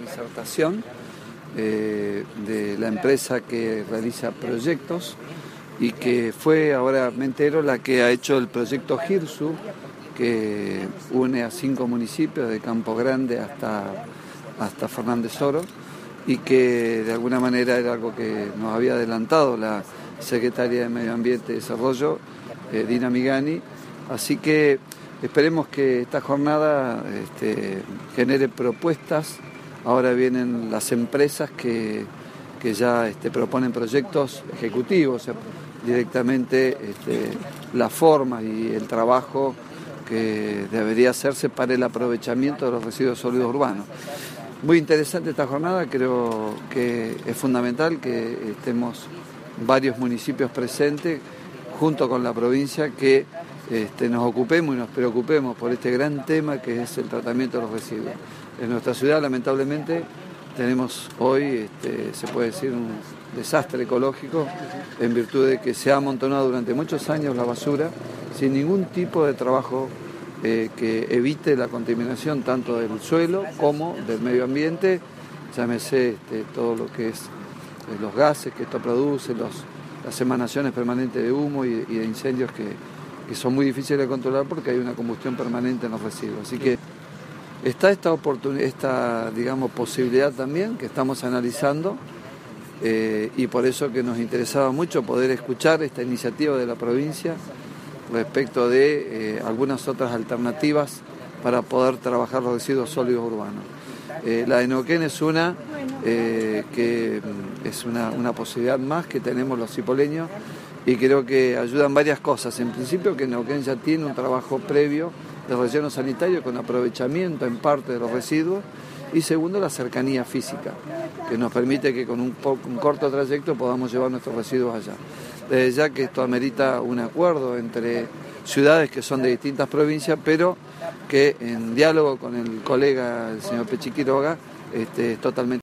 disertación eh, de la empresa que realiza proyectos y que fue, ahora me entero, la que ha hecho el proyecto GIRSU, que une a cinco municipios de Campo Grande hasta, hasta Fernández Oro y que de alguna manera era algo que nos había adelantado la secretaria de Medio Ambiente y Desarrollo, eh, Dina Migani. Así que esperemos que esta jornada este, genere propuestas. Ahora vienen las empresas que, ya este, proponen proyectos ejecutivos, directamente este, la forma y el trabajo que debería hacerse para el aprovechamiento de los residuos sólidos urbanos. Muy interesante esta jornada, creo que es fundamental que estemos varios municipios presentes junto con la provincia que este, nos ocupemos y nos preocupemos por este gran tema que es el tratamiento de los residuos. En nuestra ciudad lamentablemente tenemos hoy, este, se puede decir, un desastre ecológico en virtud de que se ha amontonado durante muchos años la basura sin ningún tipo de trabajo eh, que evite la contaminación tanto del suelo como del medio ambiente, llámese este, todo lo que es eh, los gases que esto produce, las emanaciones permanentes de humo y, de incendios que, son muy difíciles de controlar porque hay una combustión permanente en los residuos. Así que está esta oportunidad, esta digamos posibilidad también que estamos analizando eh, y por eso que nos interesaba mucho poder escuchar esta iniciativa de la provincia respecto de eh, algunas otras alternativas para poder trabajar los residuos sólidos urbanos. Eh, la de Neuquén es una eh, que mm, es una, posibilidad más que tenemos los cipoleños y creo que ayudan varias cosas. En principio que Neuquén ya tiene un trabajo previo de relleno sanitario con aprovechamiento en parte de los residuos y segundo la cercanía física, que nos permite que con un, un corto trayecto podamos llevar nuestros residuos allá ya que esto amerita un acuerdo entre ciudades que son de distintas provincias, pero que en diálogo con el colega, el señor Pechiquiroga, este, es totalmente